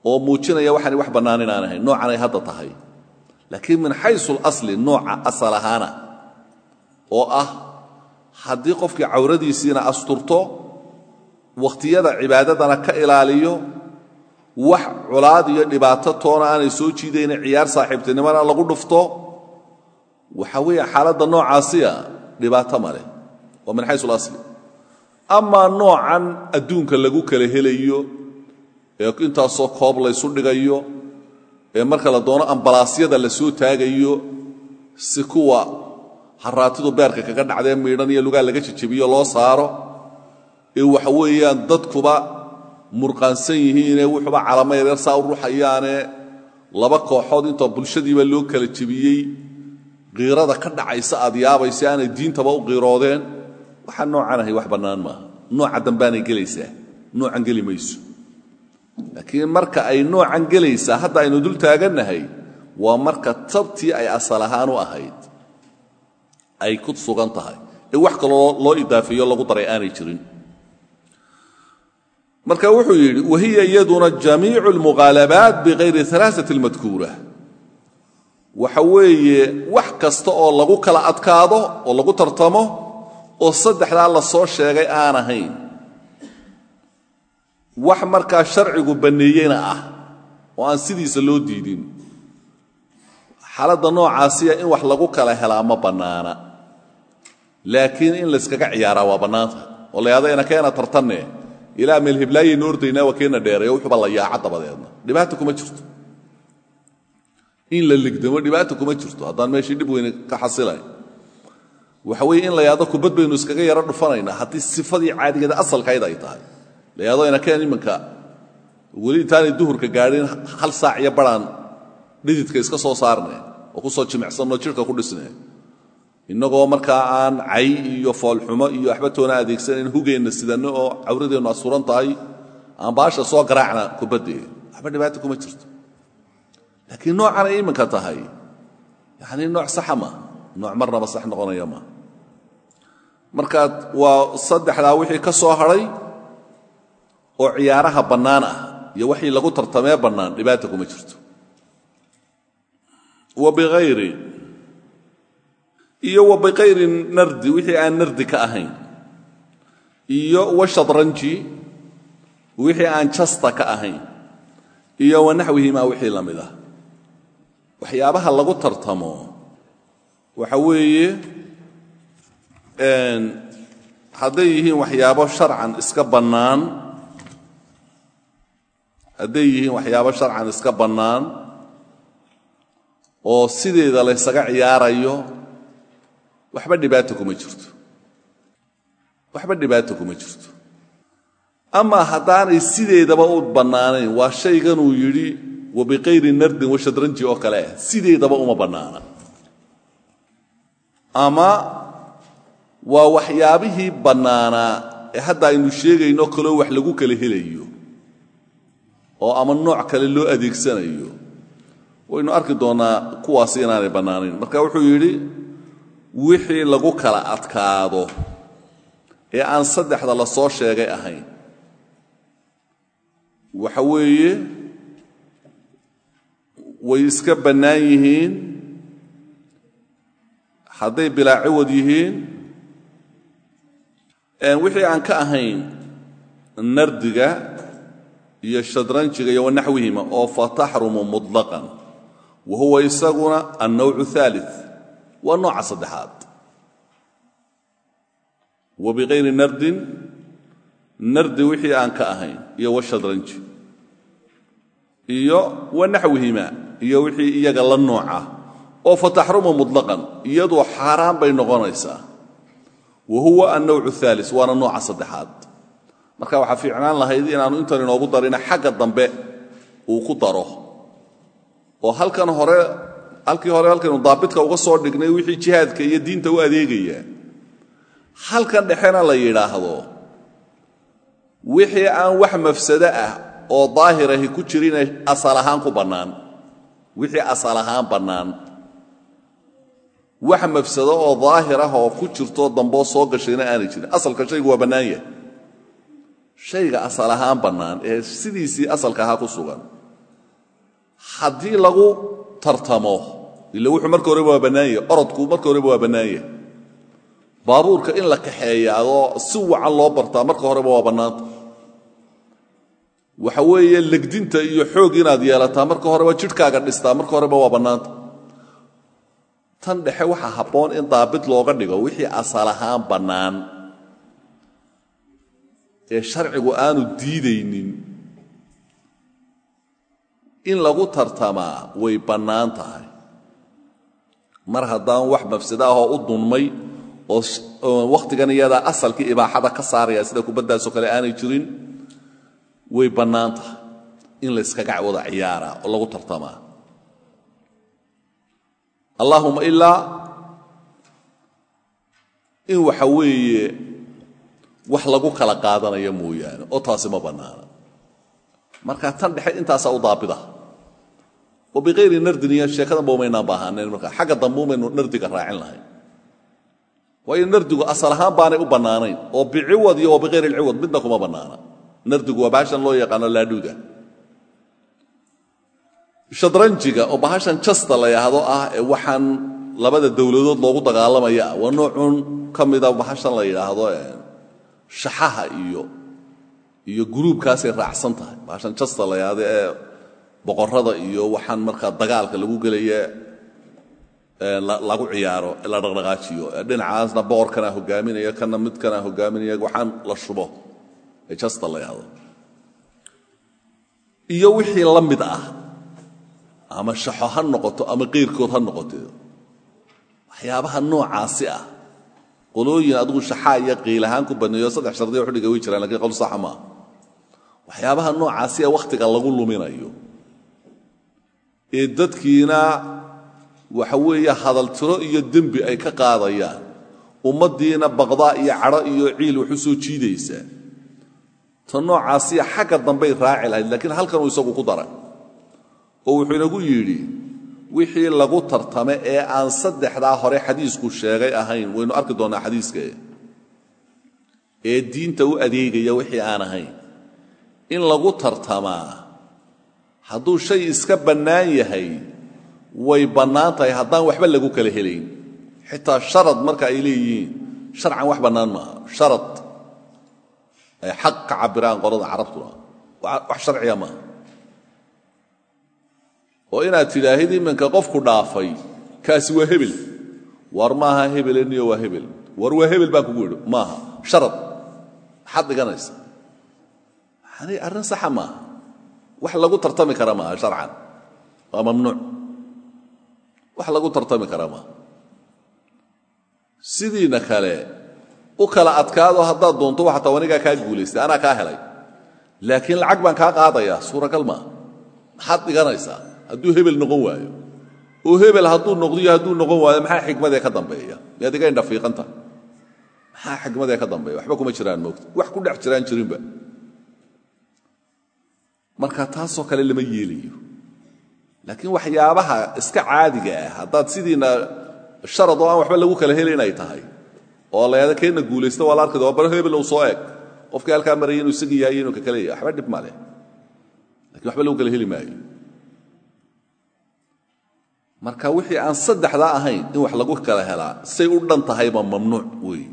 Oo muujinaya waxaanay wax bannaan inaan ahayn noocanay hadda tahay. Laakiin min xaysu alasli nooca asal ahaana oo ah haddii qofkii cawradiisiina asturto wakhtiyada cibaadadana ka ilaaliyo wax culaad iyo dhibaato toona aanay soo jiidayna ciyaar saaxiibtinimona lagu dhufto waxa weeye xaaladda noocaasiya dhibaato ma leh. Waa min xaysu alasli amaa noocan adduunka lagu kala helayo ee intaasoo koob laysu dhigayo ee marka la doono ambalaasyada la soo taagayo si kuwa haraatidu beerka kaga dhacdee miidhan iyo lugaa laga jejebiyo loo saaro ee waxa weeyaan dadkuba murqaansan yihiinee wuxuuba calamo yareer saa u ruxayaane laba kooxood intoo bulshadiiba loo kala jebiyey. Qiirada ka dhacaysa aad diintaba u qiiroodeen. Waxaa noocan ahay wax bannaan maaha. Nooca dambaanay gelaysaa. Noocan geli mayso. Laakiin marka ay noocan gelaysaa hadda aynu dul taagannahay waa marka tabtii ay asal u ahayd. Ay ku sugan tahay. Wax kaloo loo idaafeeyo lagu daray aanay jirin marka wuxuu yidhi wahiya iyaduna jamiicu almughaalabaat bikayri alaaat almadkuura waxa weeye wax kasta oo lagu kala adkaado oo lagu tartamo oo saddexdaa la soo sheegay aan ahayn. Wax markaa sharcigu banneeyena ah oo aan sidiisa loo diidin. Xaaladda noocaasiya in wax lagu kala helaa ma bannaana. Laakiin in layskaga ciyaaraa waa bannaanta. Oo la yahdo ina keena tartanne ilaa meel heblaayaynu ordaynaa waa keena dheereeyo wuxuuba la yaaca dabadeedna. Dhibaata kuma jirto. In la ligdamo dhibaata kuma jirto. Haddaan meeshii dhib weyne ka xasilayn. Waxa weeye in la yahdo kubad baynu iskaga yaro dhufanaynaa haddii sifadii caadigeeda asalkayd ay tahay. La yahdo ina keen imanka weli intaanay duhurka gaadhin hal saac iyo barhaan dhididka iska soo saarne oo ku soo jimicsanoo jidhka ku dhisne innagoo markaa aan cay iyo foolxumo iyo waxba toona adeegsanayn hugeenna sidanno oo cawradeennu asuran tahay aan baasha soo garaacna kubaddee waxba dhibaata kuma jirto. Laakiin noocan ay iminka tahay yacnii nooc saxa maaha nooc marnaba sax noqonaya maaha markaad waa saddexdaa wixii ka soo hadhay oo ciyaaraha bannaan ah iyo waxii lagu tartamee bannaan dhibaata kuma jirto. Wa iyo wa bikayri nardi wixii aan nardi ka ahayn. Iyo wa shadranji wixii aan jasta ka ahayn. Iyo wa naxwihimaa wixii la ah. Waxyaabaha lagu tartamo waxa weeye hadday yihiin waxyaabo sharcan iska bannaan hadday waxyaabo sharcan iska bannaan oo sideeda laysaga ciyaarayo waxba dhibaata kuma jirto. Waxba dhibaata kuma jirto. Ama haddaanay sideedaba u bannaanayn waa shayganuu yidhi wa bikayri nardin wa shadranji oo kale ah sideedaba uma bannaana ama waa waxyaabihii bannaanaa ee hadda aynu sheegayno kaloo wax lagu kala helayo oo ama nooc kale loo adeegsanayo. Waynu arki doonnaa kuwaasi inaanay bannaanayn marka wuxuu yidhi wixii lagu kala adkaado ee aan saddexda la soo sheegay ahayn. Waxa weeye way iska bannaan yihiin hadday bilaa ciwad yihiin wixii aan ka ahayn nardiga iyo shadranjiga iyo wanaxwihima oo fataxrumu muطlaqan wa huwa isaguna annawcu ثaali waa nooca saddexaad. Wa biqayri nardin nardi wixii aan ka ahayn iyo washadranji iyo wa naxwihima iyo wixii iyaga la nooca. Oo fataxrumu muطlaqan iyadoo xaaraan bay noqonaysaa. Wa huwa alnowcu اaalis waana nooca marka waxaa fiicnaan lahayd inaannu intan inoogu darina xagga dambe uu ku daro. Oo halkan hore halkii hore halkaynu daabitka uga soo dhignay wixii jihaadka iyo diinta u adeegaya. Halkan dhexena la yidhaahdo wixii aan wax mafsado ah oo daahirahi ku jirina asal ahaan ku bannaan. Wixii asal ahaan bannaan. Wax mafsado oo daahir ah oo ku jirto damboo soo gashayna aanay jirin. Asalka shaygu waa bannaan yahay. Shayga asal ahaan bannaan ee sidiisii asalka ahaa ku sugan. Haddii lagu tartamo ila wuxuu marka horeba waa bannaan yahay orodku marka horeba waa bannaan yahay. Baabuurka in la kaxeeya si wacan loo bartaa marka horeba waa bannaanta. Waxa weeye legdinta iyo xoog inaad yeelataa marka horeba jidhkaaga dhistaa marka horeba waa bannaanta. Tan dhexe waxaa habboon in daabit looga dhigo wixii asal ahaan bannaan ee sharcigu aanu diidaynin. In lagu tartamaa way bannaan tahay mar haddaan wax mafsado ahoo u dunmay oo wakhtigan iyadaa asalkii ibaaxada ka saaraya sida kubaddaasoo kale aanay jirin way bannaan tahay in layskaga wada ciyaaraa oo lagu tartamaa. Allaahuma ilaa in waxa weeye wax lagu kala qaadanayo mooyaane oo taasi ma bannaana. Marka tan dhexe intaasaa u daabida oo bikayri nardin iyo sheekadanba umaynaan baahanayn marka xagga dambe umaynu nardiga raacin lahayn. Waayo nardigu asal ahaan baanay u bannaanayn. Oo biciwad iyo wa bikayri alciwad midna kuma bannaana. Nardigu waa bahashan loo yaqaano laadhuga shadranjiga oo bahashan jasta la yidhaahdo ah ee waxaan labada dowladood loogu dagaalamaya waa noocun ka mida bahashan la yidhaahdo shaxaha iyo iyo guruubkaasay raacsan tahay. Bahashan jasta la yidhaahdo ee boqorrada iyo waxaan markaa dagaalka lagu gelaya lagu ciyaaro la dhaqdhaqaajiyo. Dhinacaasna boqorkanaa hogaaminaya kana midkanaa hogaaminaya waxaan la shubo. Jasta la yidhaahdo iyo wixii la mid ah ama shaxo ha noqoto ama qayrkood ha noqote waxyaabaha noocaasi ah qolooyin adigu shaxaa iyo qiilahaan ku baneeyo saddex shardiyo xudhiga way jiraan lakiin qol saxa maaha waxyaabaha noocaasi ee wakhtiga lagu luminayo ee dadkiina waxa weeye hadaltiro iyo dembi ay ka qaadayaan. Ummaddiina baqdaa iyo cadho iyo ciil wax u soo jiidaysaa. Ta noocaasiya xagga dambay raaci lahayd laakiin halkanuu isagu ku daray. Oo wuxuu inagu yidhi wixii lagu tartame ee aan saddexdaa hore xadiisku sheegay ahayn waynu arki doonnaa xadiiska ee diinta u adeegaya wixii aan ahayn. In lagu tartamaa hadduu shay iska bannaan yahay way bannaan tahay haddaan waxba lagu kala helayn. Xitaa sharad marka ay leeyihiin sharcan wax bannaan maaha. Sharad ay xaq ka cabbiraan qolada carabtuna wax sharciya maaha. Oo inaad tidhaahid iminka qofku dhaafay kaasi waa hebel. War maaha hebeleniyo waa hebel. War waa hebel baan kugu idhi maaha. Sharad maxaad arrin saxa maaha wax lagu tartami kara maaha sharcan. Waa mamnuuc. Wax lagu tartami kara maaha sidiina kale u kala adkaado haddaad doonto waxataa wanigaa kaa guulaystay anaa kaa helay. Laakiin lacag baan kaa qaadayaa suuragal maaha maxaad dhiganaysaa hadduu hebel noqon waayo. Oo hebel hadduu noqdiyo hadduu noqon waayo maxaa xikmadee ka dambeeya? Miyaad iga indhafiiqanta. Maxaa xikmadee ka dambeeya? Waxba kuma jiraan moogta wax ku dhex jiraan jirinba marka taasoo kale lama yeelayo. Laakiin waxyaabaha iska caadiga ah haddaad sidiina sharad oo aan waxba lagu kala helayn ay tahay oo la yada keenna guulaysta waa la arkada waa baro hebel uu soo eg qofkii halkaa maraya inuu isagii yahay inuu ka kale yahay waxba dhib ma leh. Lakin waxba lagu kala heli maayo. Marka wixii aan saddexdaa ahayn in wax lagu kala helaa say u dhan tahayba mamnuuc weeye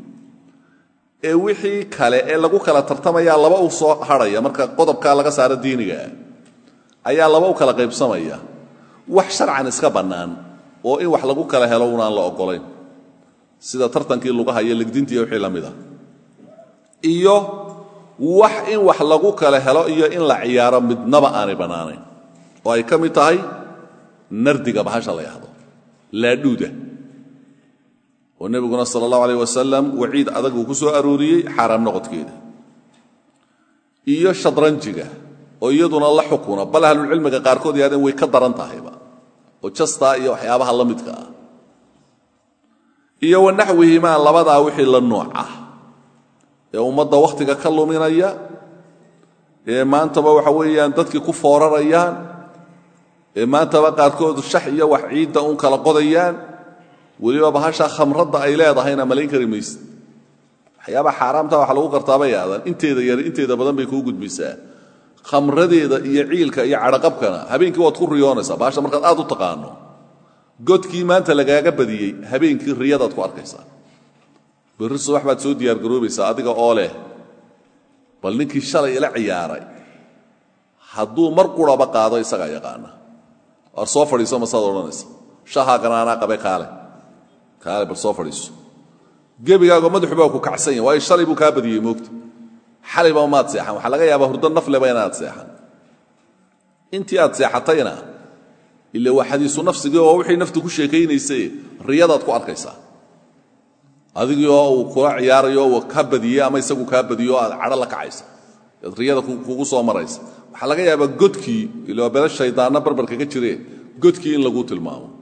ee wixii kale ee lagu kala tartamayaa laba u soo hadhaya marka qodobkaa laga saaro diinigaa ayaa laba u kala qaybsamaya. Wax sharcan iska bannaan oo in wax lagu kala helo unaan la oggolayn. Sida tartankii lugaha iyo legdintiiyo wixii la mid a iyo wax in wax lagu kala helo iyo in la ciyaaro midnaba aanay bannaanayn oo ay ka mid tahay nardiga bahasha la yahdo laadhuuda oo nebiguna sala allahu alayh wasalam waciid adag uu ku soo arooriyey xaaraam noqodkeeda. Iyo shadranjiga oo iyaduna la xukuna bal ahlulcilmiga qaarkood yaadeen way ka daran tahayba oo jastaa iyo waxyaabaha la midka ah. Iyo wanaxwihimaa labadaa wixii la nooc ah ee ummadda wakhtiga ka luminaya ee maantaba waxa weeyaan dadkii ku foorarayaan ee maantaba qaarkood shax iyo wax ciidda un kala qodayaan weliba bahasha khamradda ay leedahayna malayn kari mayse waxyaabaha xaaraamta waxa lagu gartaabay aadan. Inteeda yar inteeda badan bay kuu gudbaysaa khamradeeda iyo ciilka iyo cadhaqabkana habeenkii waad ku riyoonaysaa bahasha markaad aad u taqaano. Godkii maanta lagaaga badiyey habeenkii riyadaad ku arkaysaa. Berri subax baad soo diyaargaroobaysaa adiga oo leh bal ninkii shalay ila ciyaaray. Hadduu mar quraba qaado isagaa yaqaana. Waar soo fadhiiso masaad odhanaysa. Shahaa ganaanaa qabe kaale kaale bal soo fadhiiso. Gebigaago madaxu baa ku kacsan yahy waayo shalay buu kaa badiyey moogta. Xalayba maad seexan. Waxaa laga yaabaa hurdo nafleba inaad seexan. Intii aad seexatayna ila waa xadiisu nafsigii oo wixii naftu ku sheekaynaysay riyadaad ku arkaysaa. Adigii oo uu kula ciyaarayo uu ka badiyey ama isagu kaa badiyo aad cadho la kacaysa. Riyada kugu soo maraysa. Waxaa laga yaabaa godkii ila bele shaydaanna barbarka ka godkii in lagu tilmaamo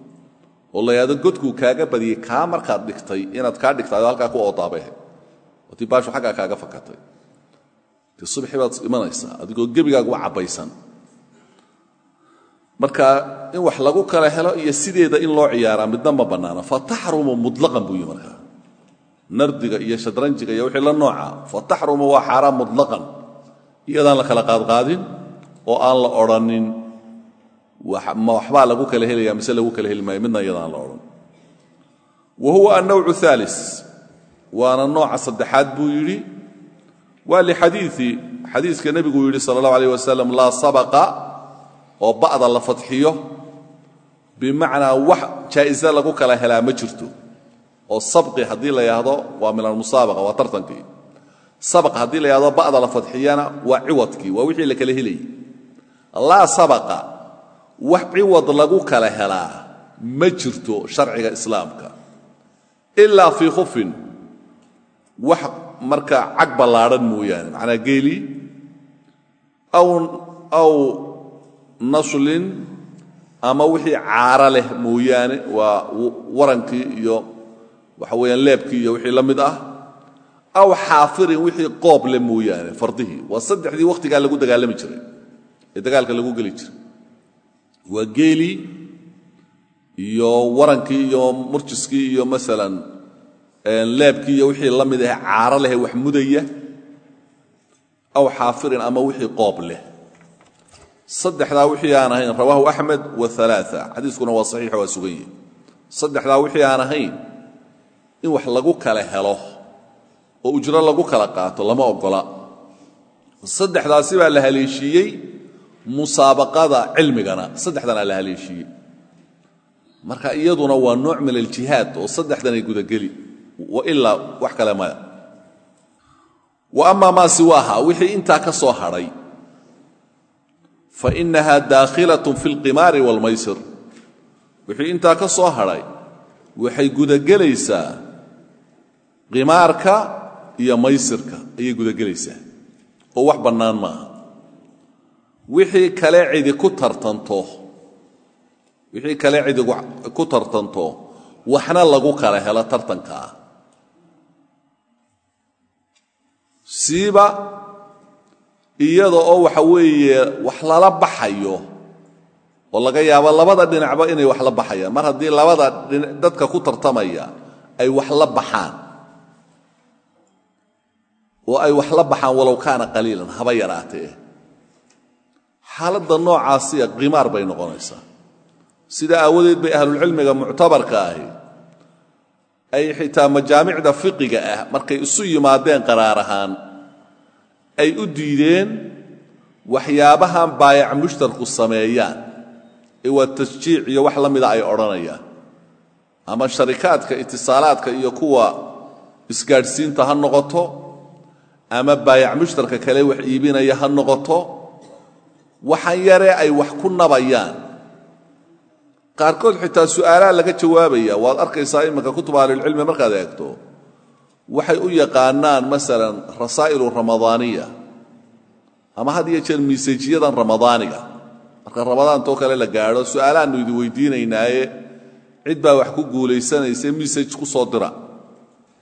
oo la yahdo godkuu kaaga badiyey kaa markaad dhigtay inaad kaa dhigtaayoo halkaa ku oodaabehe oo tii baashu xaggaa kaaga fakatay. Dee subxii baad imanaysaa adigoo gebigaaguwa cabbaysan. Marka in wax lagu kala helo iyo sideeda in loo ciyaaraa midna ma bannaana. Fataxrumu mutlaqan buu markaa nardiga iyo shadranjiga iyo wixii la nooca fataxrumu waa xaaraan mutlaqan. Iyadaan la kala qaadqaadin oo aan la odrhanin ma waxbaa lagu kala helaya mise lagu kala heli maayo midna iyadaan la odhan. Wa huwa annawcu aalis waana nooca saddexaad buu yidhi. Waa lixadiii xadiiska nebigu yidhi sala allahu alayh wasalam laa sabaqa oo ba'da la fadxiyo bimacnaa wax jaa'ize lagu kala helaa ma jirto. Oo sabqi haddii la yidhaahdo waa min almusaabaqa waa tartankii sabq haddii la yidhahdo ba'da la fadxiyana waa ciwadkii waa wixii la kala helayey laa sabaqa wax ciwad lagu kala helaa ma jirto sharciga islaamka. Ilaa fii khufin wax marka cag ballaadhan mooyaane macnaa geeli aw naslin ama wixii caaro leh mooyaane waa warankii iyo waxa weeyaan leebkii iyo wixii la mid ah aw xaafirin wixii qoob leh mooyaane fardihii. Waa saddexdii wakhtigaa lagu dagaalami jiray ee dagaalka lagu geli jiray waa geelii iyo warankii iyo murjiskii iyo maalan leebkii iyo wixii la mid ah caaro leh wax mudaya aw xaafirin ama wixii qoob leh. Saddexdaa wixii aan ahayn rawaahu axmed waalaaa xadiiskuna waa saxiix waa sugan yihi wixii aan ahayn in wax lagu kala helo oo ujro lagu kala qaato lama oggola saddexdaasi baa la haleeshiiyey musaabaqada cilmigana saddexdan ala haleeshiiyey marka iyaduna waa nooc min aljihaad oo saddexdan ay gudageli. Wailaa wax kale maya wa amaa maa siwaaha wixii intaa ka soo hadhay fa inaha daakhilatun fi alqimaari waalmaysir wixii intaa ka soo hadhay waxay gudagelaysaa qimaarka iyo maysirka ayay gudagelaysaa. Oo wax bannaan maaha wixii kale cidi ku tartanto. Wixii kale cidi ku tartanto. Waxna lagu kala helo tartankaa siiba iyada oo waxa weeye wax lala baxayo oo laga yaabo labada dhinacba inay wax la baxayaan. Mar haddii labada dadka ku tartamaya ay wax la baxaan. Oo ay wax la baxaan walow kaana qaliilan haba yaraatee xaaladda noocaasiya qimaar bay noqonaysaa. Sidaa aawadeed bay ahlulcilmiga muctabarka ahi. Ay xitaa majaamicda fiqiga ah markay isu yimaadeen qaraar ahaan ay u diideen waxyaabahan baayac mushtarku sameeyaan. Ee waa tasjiic iyo wax la mida ay odhanayaan. Ama sharikaadka itisaalaadka iyo kuwa isgaadhsiinta ha noqoto ama baayac mushtarka kale wax iibinaya ha noqoto waxaan yaree ay wax ku nabayaan. Qaarkood xitaa su'aalaha laga jawaabaya waad arkaysaa iminka kutub ahlilcilmi markaad eegto waxay u yaqaanaan masalan rasaa'ilu ramadaaniya ama had iyo jeer miisajiyadan ramadaaniga. Marka ramadaantoo kale la gaadho su'aalahaannu idin weydiinaynaaye cid baa wax ku guulaysanaysa misaj ku soo dira.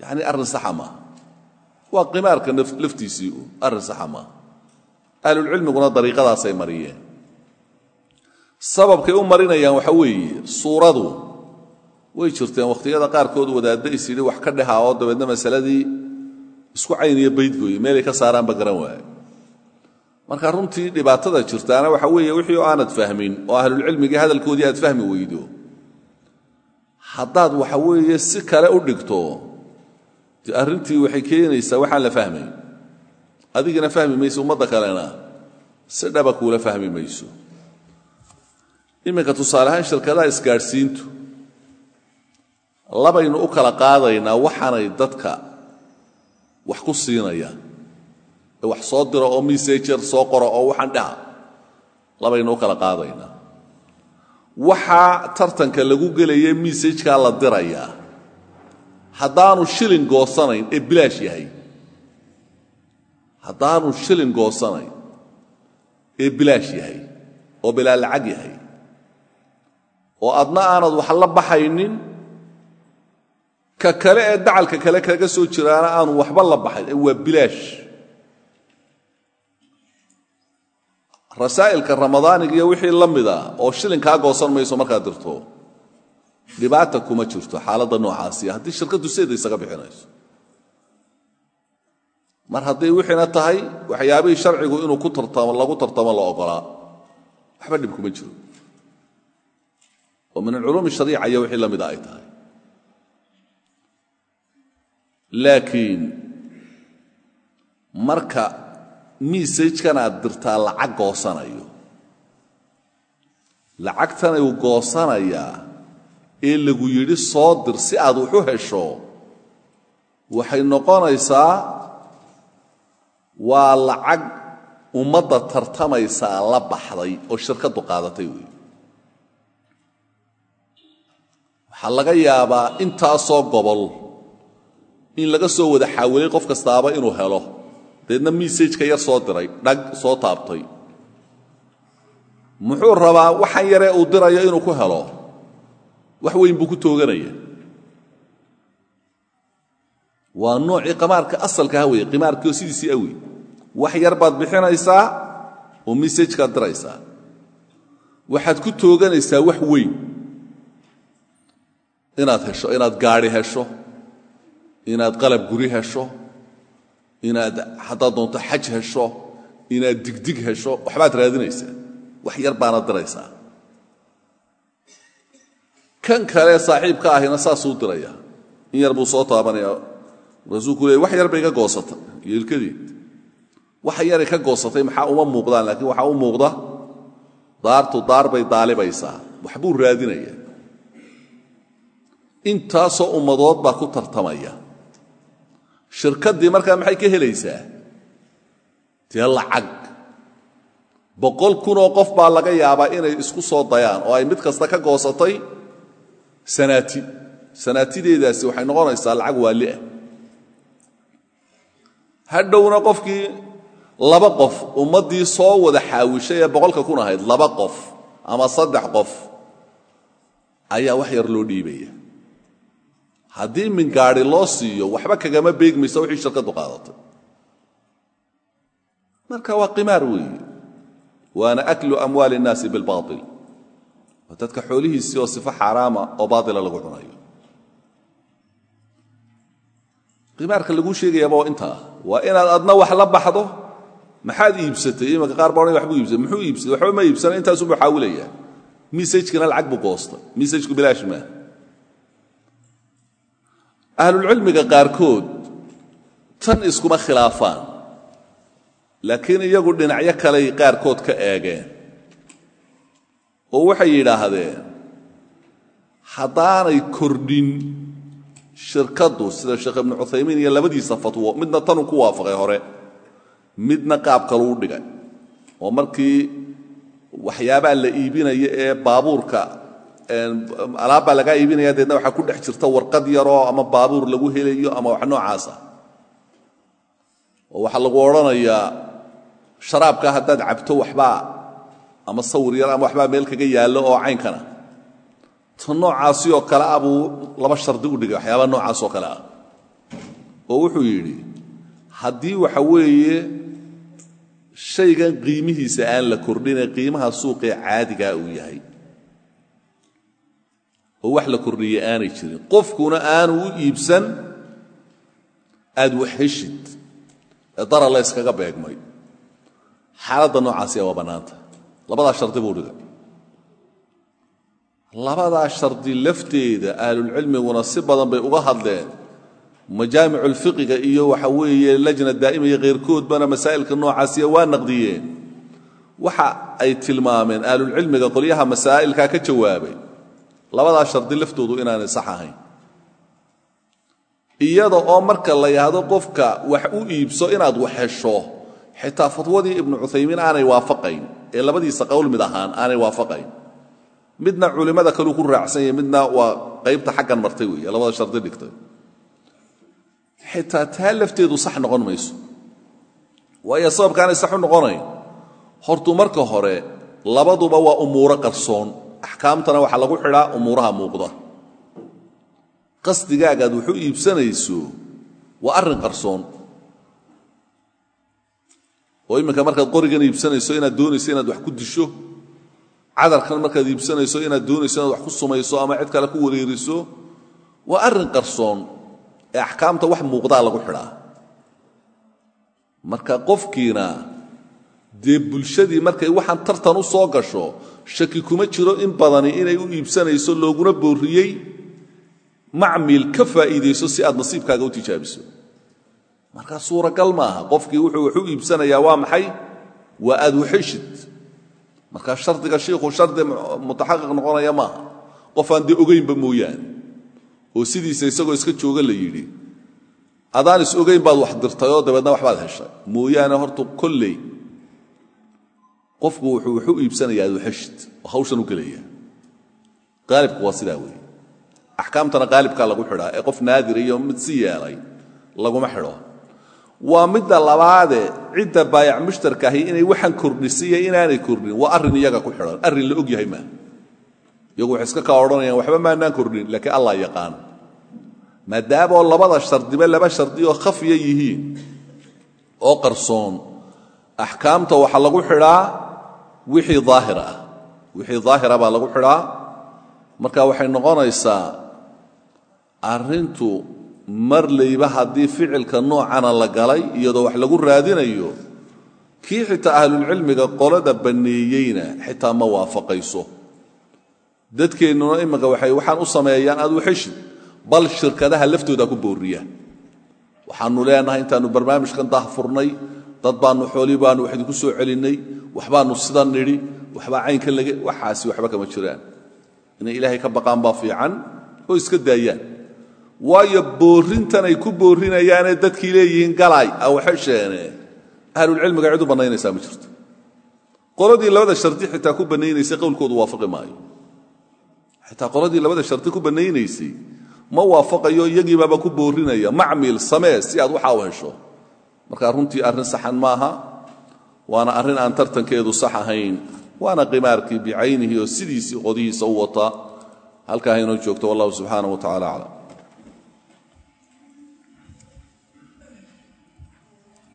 Yacni arrin saxa maaha waa qimaarka laftiisii arrin saxa maaha ahlulcilmiguna dariiqadaasay mariyeen. Sababkay u marinayaan waxa weeye suuradu way jirteen wakhtiyada qaarkood wadaadda is yidhi wax ka dheha oo dabeedna masaladii isku cayniyo baydgooye meelay ka saaraanba garan waaye. Marka runtii dhibaatada jirtaana waxa weeye wixii oo aanad fahmin oo ahlulcilmigii hadalkoodii aad fahmi weydo. Haddaad waxa weeye si kale u dhigto dee arrintii waxay keenaysaa waxaan la fahmay adigina fahmi mayso ummadda kalena si dhaba kuula fahmi mayso. Iminka tusaale ahaan shirkadaha isgaadhsiintu labaynu u kala qaadaynaa waxaanay dadka wax ku siinayaan. Ee wax soo diro oo messenger soo qoro oo waxaan dhaha labaynu u kala qaadaynaa. Waxaa tartanka lagu gelaya messajkaa la dirayaa haddaanu shilin goosanayn ee bilaash yahay haddaanu shilin goosanayn ee bilaash yahay oo bilaa lacag yahay oo adna aanad wax la baxaynin ka kale ee dacalka kale kaga soo jiraana aanu waxba la baxayn waa bilaash. Rasaa'ilka ramadaaniga iyo wixii la mida oo shilin kaa goosan mayso markaad dirto dhibaata kuma jirto xaaladda noocaasiya haddii shirkaddu seeda isaga bixinayso mar hadday wixiina tahay waxyaabihii sharcigu inuu ku tartamo lagu tartamo la ogolaa waxba dhib kuma jiro. Oo min alculuumi shariica iyo wixii la ay tahay. Laakiin marka messajkan aad dirtaa lacag goosanayo lacagtanayuu goosanayaa ee lagu yidhi soo dir si aad wax u hesho waxay noqonaysaa waa lacag ummadda tartamaysaa la baxday oo shirkaddu qaadatay weeye waxaa laga yaabaa intaasoo gobol in laga soo wada xaawilay qof kastaaba inuu helo. Deedna messajka yar soo diray dhag soo taabtay. Muxuu rabaa waxaan yaree uu dirayo inuu ku helo? Wax weyn buu ku tooganaya waa noocii qamaarka asalkaha weeye qimaarkiioo sidiisii awey wax yar baad bixinaysaa oo messajkaad diraysaa. Waxaad ku tooganaysaa wax weyn. Inaad hesho inaad gaadhi hesho inaad qalab guri hesho inaad haddaad doonto xaj hesho inaad digdig hesho waxbaad raadinaysaa. Wax yar baana diraysaa. Kan kale saaxiibka ahina saasuu diraya. In yar buu soo taabanaya rasuulku leey wax yar bay ka goosatay yeelkadeed waxa yaray ka goosatay maxaa uma muuqdaan laakiin waxaa u muuqda daartu daar bay daalibaysaa waxbuu raadinaya. Intaasoo ummadood baa ku tartamaya. Shirkaddii markaa maxay ka helaysaa? Dee lacag. Boqol kunoo qof baa laga yaabaa inay isku soo dayaan oo ay mid kasta ka goosatay sanaati. Sanaatideedaasi waxay noqonaysaa lacag waaliah hadhowna qofkii laba qof ummadii soo wada xaawishay ee boqolka kun ahayd laba qof ama saddex qof ayaa wax yar loo dhiibaya. Haddii mingaadi loo siiyo waxba kagama beegmaysa wixii shirkaddu qaadatay marka waa qimaar weeye. Waana aklu amwaali اnnaasi bilbail dadka xoolihiisii oo sifo xaaraama oo baatila lagu cunayo. Qimaarka laguu sheegayaaba waa intaa waa inaad adna wax la baxdo maxaad iibsatay? Imanka qaar baa waxbuu iibsatay. Muxuu iibsatay? Waxba ma iibsana intaasuu xaawilaya misajkana lacag buu goostay. Misajku bilaash maaha. Ahlulcilmiga qaarkood tan iskuma khilaafaan. Laakiin iyagu dhinacyo kaley qaarkood ka eegeen. Oo waxay yidhaahdeen haddaanay kordhin shirkaddu sida sheekh ibnu cuthaymiin iyo labadiisa fatwo midna tanuu ku waafaqay hore midna qaab kaluu dhigay. Oo markii waxyaabaa la iibinaya ee baabuurka alaabbaa lagaa iibinaya deedna waxaa ku dhex jirta warqad yaroo ama baabuur lagu helayo ama wax noocaasa oo waxaa lagu odhanayaa sharaabka haddaad cabto waxbaa ama sawir yar ama waxbaa meel kaga yaallo oo caynkana. Ta noocaasi oo kale ah buu laba shardi u dhigay waxyaabaa noocaas oo kale ah. Oo wuxuu yidhi haddii waxa weeye shaygan qiimihiisa aan la kordhinee qiimaha suuqee caadigaa uu yahay. Oo wax la kordhiye aanay jirin. Qofkuna aanu u iibsan aad wax heshid. Dara la yskaga beegmay. Xaaladda noocaasiya waa bannaanta. Labadaa shardi buu dhigay labadaa shardi lafteeda ahlulcilmiguna si badan bay uga hadleen majaamiculfiqiga iyo waxa weeye lajna daa'ima iyo khayrkoodbana masaa'ilka noocaasiya waa naqdiyeen waxa ay tilmaameen ahlulcilmiga qolyaha masaa'ilkaa ka jawaabay. Labadaa shardi laftoodu inaanay sax ahayn. Iyada oo marka la yidhaahdo qofka wax u iibso inaad wax hesho xitaa fatwadii ibnu cuthaymiin aanay waafaqayn ee labadiisa qowl mid ahaan aanay waafaqayn. Midna culimmada kaluu ku raacsan midna waa qaybta xaggan martay weeye labada shardi dhigtay xitaa taa lafteedu sax noqon mayso. Waayo sababkaanay sax u noqonayn hortuu marka hore labaduba waa umuuro qarsoon. Axkaamtana waxaa lagu xidhaa umuuraha muuqda. Qasdigaagaad wuxu iibsanayso waa arrin qarsoon. Oo imminka markaad qorigan iibsanayso inaad doonayso inaad wax ku disho. Cadarkan markaad iibsanayso inaad doonayso inaad wax ku sumayso ama cid kale ku wareeriso waa arrin qarsoon ee axkaamta wax muuqdaa lagu xidhaa. Marka qofkiina dee bulshadii markay waxaan tartan u soo gasho shaki kuma jiro in badani inay u iibsanayso looguna boorriyey macmil ka faa'iidayso si aad nasiibkaaga u tijaabiso. Marka suuragal maaha qofkii wuxuu wax u iibsanayaa waa maxay? Waa aad waxeshid marka shardiga shiikhu shardi mutaxaqiq noqonaya maaha. Qof aan dee ogaynba mooyaane oo sidiisa isagoo iska jooga la yidhi. Adaan is ogayn baad wax dirtayoo dabeedna waxbaad heshay. Mooyaane horta kolley qofku wuxuu wax iibsanayaa aad waxeshid oo hawshan u gelaya qaalibku waa sidaa weeye. Axkaamtana qaalibkaa lagu xidhaa ee qof naadir iyo mid si yeelay laguma xidho. Waa midda labaade cidda baayac mushtarkaahi inay waxaan kordhisiiya inaanay kordhin waa arrin iyaga ku xidhan. Arrin la og yahay maa iyagu waxay iska odhanayaan waxba maanaan kordhin laakiin allah yaqaan. Maadaamoo labada shardiba laba shardi oo khafya yihiin oo qarsoon axkaamta waxaa lagu xidhaa wixii daahir ah. Wixii daahira baa lagu xidhaa. Marka waxay noqonaysaa arrintu marlayba haddii ficilka noocana la galay iyadoo wax lagu raadinayo kii xitaa ahlulcilmiga qolada banneeyeyna xitaa ma waafaqayso dadkeennuna imminka waxay waxaan u sameeyaan aad waxeshid bal shirkadaha laftooda ku boorriya waxaannu leenahay intaannu barnaamijkan daah furnay dad baannu xoolii baannu wax idinku soo celinnay waxbaannu sidan nidhi waxbaa caynka laga waxaasi waxba kama jiraan. Inay ilaahay ka baqaan baa fiican oo iska daayaan. Waayo boorrintanay ku boorrinayaanee dadkii leeyihiin galaay awaxesheene ahlulcilmiga cid u bannaynaysaa ma jirto. Qoladii labada shardi xitaa ku bannaynaysay qowlkoodu waafaqi maayo xitaa qoladii labada shardi ku bannaynaysay ma waafaqayo iyagiibaaba ku boorrinaya macmil samee si aad waxaa u hesho. Marka runtii arrin saxan maaha waana arrin aan tartankeedu sax ahayn waana qimaarkii bicaynihi oo sidiisii qodihiisa u wata. Halkaa haynoo joogto wallahu subxaanaه wa tacala aclam